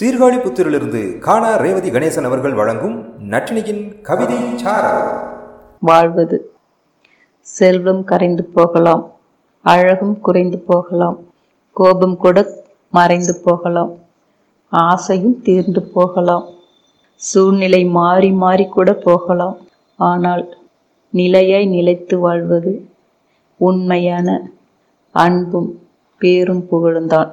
சீர்காழிபுத்தூரிலிருந்து காணா ரேவதி கணேசன் அவர்கள் வழங்கும் நட்டினியின் கவிதை வாழ்வது. செல்வம் கரைந்து போகலாம். அழகும் குறைந்து போகலாம். கோபம் கூட மறைந்து போகலாம். ஆசையும் தீர்ந்து போகலாம். சூழ்நிலை மாறி மாறி கூட போகலாம். ஆனால் நிலையாய் நிலைத்து வாழ்வது உண்மையான அன்பும் பேரும் புகழும்தான்.